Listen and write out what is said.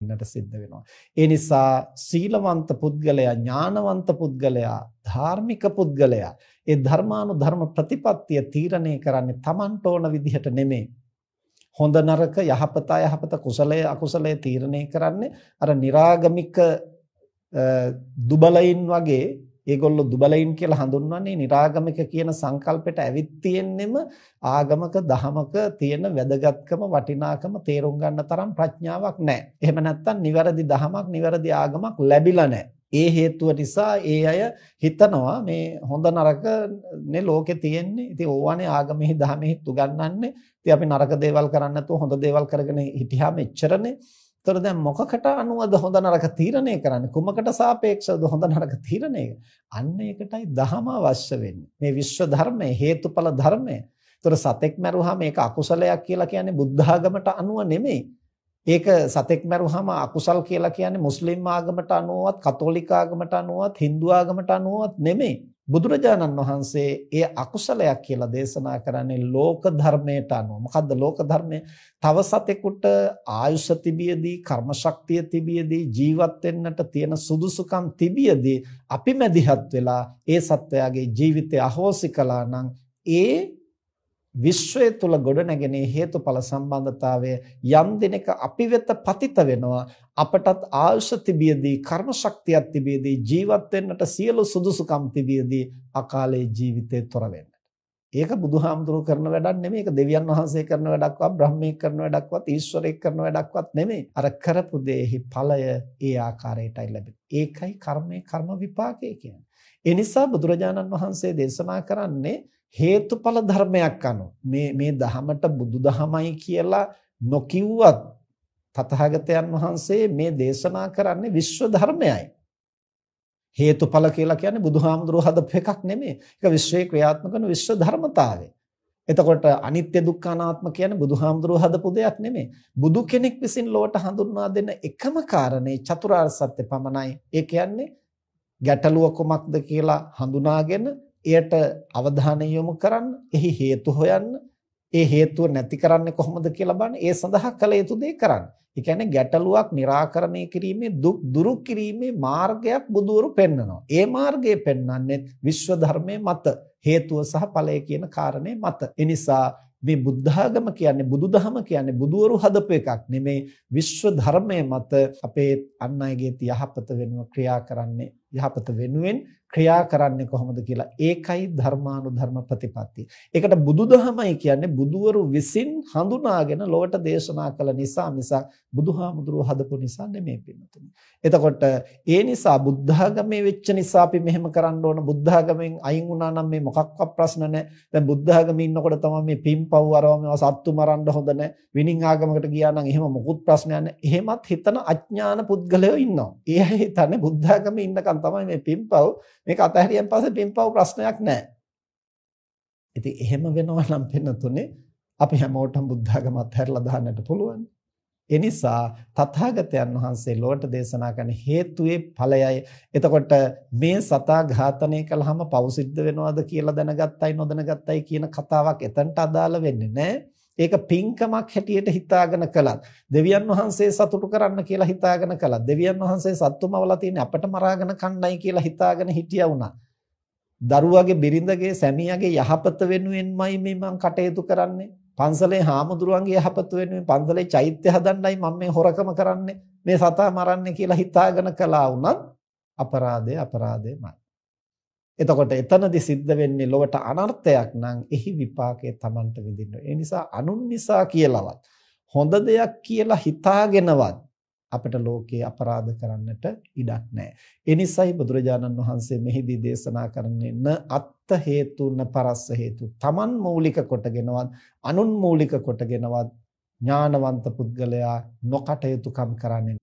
ඉන්නට සිද්ධ වෙනවා. ඒ නිසා සීලවන්ත පුද්ගලයා, ඥානවන්ත පුද්ගලයා, ධාර්මික පුද්ගලයා ඒ ධර්මානුධර්ම ප්‍රතිපත්තිය තීරණය කරන්නේ Tamanට ඕන විදිහට නෙමෙයි. හොඳ නරක යහපත යහපත කුසලය අකුසලය තීරණය කරන්නේ අර निराගමික දුබලයින් වගේ ඒගොල්ලෝ දුබලයින් කියලා හඳුන්වන්නේ निराගමික කියන සංකල්පෙට ඇවිත් තියෙන්නෙම ආගමක දහමක තියෙන වැදගත්කම වටිනාකම තේරුම් ගන්න තරම් ප්‍රඥාවක් නැහැ. එහෙම නැත්නම් නිවැරදි දහමක් නිවැරදි ආගමක් ලැබිලා නැහැ. ඒ හේතුව නිසා ඒ අය හිතනවා මේ හොඳ නරක නේ ලෝකේ තියෙන්නේ. ඉතින් ඕවානේ ආගමෙහි දහමෙහි උගන්වන්නේ. ඉතින් අපි නරක දේවල් කරන්නේ නැතුව හොඳ දේවල් කරගෙන හිටියාම එච්චරනේ. ඒතර දැන් මොකකට අනුවද හොඳ නරක තීරණය කරන්නේ? කුමකට සාපේක්ෂවද හොඳ නරක තීරණය? අන්න ඒකටයි දහම අවශ්‍ය වෙන්නේ. මේ විශ්ව ධර්මයේ හේතුඵල ධර්මය. ඒතර සතෙක් මැරුවාම ඒක අකුසලයක් කියලා කියන්නේ බුද්ධ ආගමට අනුව නෙමෙයි. ඒක සතෙක් මැරුවාම අකුසල් කියලා කියන්නේ මුස්ලිම් ආගමට අනුවවත් කතෝලික ආගමට අනුවවත් Hindu ආගමට අනුවවත් නෙමෙයි. බුදුරජාණන් වහන්සේ ඒ අකුසලයක් කියලා දේශනා කරන්නේ ලෝක ධර්මයට අනුව. මොකද්ද ලෝක ධර්මය? තව සතෙකුට ආයුෂ තිබියදී, කර්ම ශක්තිය තිබියදී, ජීවත් වෙන්නට තියෙන සුදුසුකම් තිබියදී අපි මැදිහත් වෙලා ඒ සත්වයාගේ ජීවිතය අහෝසි කළා නම් ඒ විශ්වය තුල ගොඩනැගෙන හේතුඵල සම්බන්ධතාවය යම් දිනක අපි වෙත පතිත වෙනවා අපටත් ආයුෂ තිබියදී කර්ම ශක්තියක් තිබියදී ජීවත් වෙන්නට සියලු සුදුසුකම් තිබියදී අකාලේ ජීවිතේ තොර වෙන්නට. ඒක බුදුහාමුදුරුවෝ කරන වැඩක් නෙමෙයි. ඒක දෙවියන් වහන්සේ කරන වැඩක්වත් බ්‍රහ්මීක කරන වැඩක්වත් ඊශ්වරයෙක් කරන වැඩක්වත් නෙමෙයි. අර කරපු දෙෙහි ඵලය ඒ ආකාරයටයි ලැබෙන්නේ. ඒකයි කර්මයේ කර්ම විපාකය කියන්නේ. ඒ නිසා බුදුරජාණන් වහන්සේ දේශනා කරන්නේ හේතුඵල ධර්මයක් අනුව මේ මේ දහමට බුදුදහමයි කියලා නොකියුවත් තථාගතයන් වහන්සේ මේ දේශනා කරන්නේ විශ්ව ධර්මයයි. හේතුඵල කියලා කියන්නේ බුදුහාමුදුරුවෝ හදපු එකක් නෙමෙයි. ඒක විශ්වයේ ක්‍රියාත්මක කරන විශ්ව ධර්මතාවය. එතකොට අනිත්‍ය දුක්ඛ අනාත්ම කියන්නේ බුදුහාමුදුරුවෝ හදපු දෙයක් නෙමෙයි. බුදු කෙනෙක් විසින් ලෝට හඳුන්වා දෙන එකම කාරණේ චතුරාර්ය සත්‍ය පමණයි. ඒ කියන්නේ ගැටලුව කොමක්ද කියලා හඳුනාගෙන එයට අවධානය යොමු කරන්න, එහි හේතු හොයන්න, ඒ හේතුව නැති කරන්නේ කොහොමද කියලා බලන්න. ඒ සඳහා කළ යුතු දේ කරන්න. ඒ කියන්නේ ගැටලුවක් निराකරණය කිරීමේ දුක් දුරු කිරීමේ මාර්ගයක් බුදුවරු පෙන්වනවා. ඒ මාර්ගය පෙන්වන්නේ විශ්ව ධර්මයේ මත හේතුව සහ ඵලය කියන කාරණේ මත. ඒ නිසා මේ බුද්ධාගම කියන්නේ බුදුදහම කියන්නේ බුදුවරු හදපු එකක් නෙමේ විශ්ව ධර්මයේ මත අපේ අන් අයගේ යහපත වෙනුව ක්‍රියා කරන්නේ යහපත වෙනුවෙන් ක්‍රියා කරන්නේ කොහොමද කියලා ඒකයි ධර්මානුධර්ම ප්‍රතිපatti. ඒකට බුදුදහමයි කියන්නේ බුදුවරු විසින් හඳුනාගෙන ලොවට දේශනා කළ නිසා මිසක් බුදුහාමුදුරුවෝ හදපු නිසා නෙමෙයි පින්නතුනි. එතකොට ඒ නිසා බුද්ධාගමේ වෙච්ච නිසා අපි මෙහෙම කරන්න ඕන බුද්ධාගමෙන් අයින් වුණා නම් මේ මොකක්වත් ප්‍රශ්න නැහැ. දැන් බුද්ධාගමේ ඉන්නකොට තමයි මේ පිම්පව් අරවම සත්තු මරන්න හොඳ නැහැ. විනින් ආගමකට ගියා නම් එහෙම මොකුත් ප්‍රශ්නයක් නැහැ. එහෙමත් හිතන අඥාන පුද්ගලයෝ ඉන්නවා. ඒ අය හිතන්නේ බුද්ධාගමේ ඉන්නකන් තමයි මේ පිම්පව් මේක අතහැරියන් පස්සේ පිම්පව් ප්‍රශ්නයක් නැහැ. ඉතින් එහෙම වෙනවා නම් පින්නතුනේ අපි හැමෝටම බුද්ධාගම අත්හැරලා දාන්නට පුළුවන්. ඒ නිසා තථාගතයන් වහන්සේ ලෝකට දේශනා කරන හේතුයේ ඵලයයි. එතකොට මේ සතා ඝාතනය කළාම පව් සිද්ධ වෙනවද කියලා දැනගත්තයි නොදැනගත්තයි කියන කතාවක් එතනට අදාළ වෙන්නේ නැහැ. ඒක පින්කමක් හැටියට හිතාගෙන කළත් දෙවියන් වහන්සේ සතුටු කරන්න කියලා හිතාගෙන කළත් දෙවියන් වහන්සේ සත්තුමවලා තියෙන අපට මරාගෙන කණ්ඩායි කියලා හිතාගෙන හිටියා වුණා. දරුවගේ බිරිඳගේ සැමියාගේ යහපත වෙනුවෙන්මයි මේ මම කටයුතු කරන්නේ. පන්සලේ හාමුදුරුවන්ගේ යහපත වෙනුවෙන් පන්සලේ චෛත්‍ය හදන්නයි මම මේ හොරකම කරන්නේ. මේ සතා මරන්නේ කියලා හිතාගෙන කළා වුණත් අපරාධය අපරාධයමයි. එතකොට එතනදි සිද්ධ වෙන්නේ ලොවට අනර්ථයක් නම් එහි විපාකය Tamanට විඳින්න. ඒ නිසා අනුන් නිසා කියලාවත් හොඳ දෙයක් කියලා හිතාගෙනවත් අපිට ලෝකේ අපරාධ කරන්නට ඉඩක් නැහැ. ඒ නිසායි බුදුරජාණන් වහන්සේ මෙහිදී දේශනා කරන්නේ න අත්ත හේතු න පරස්ස හේතු. Taman මූලික කොටගෙනවත් අනුන් මූලික කොටගෙනවත් ඥානවන්ත පුද්ගලයා නොකටයුතුකම් කරන්නේ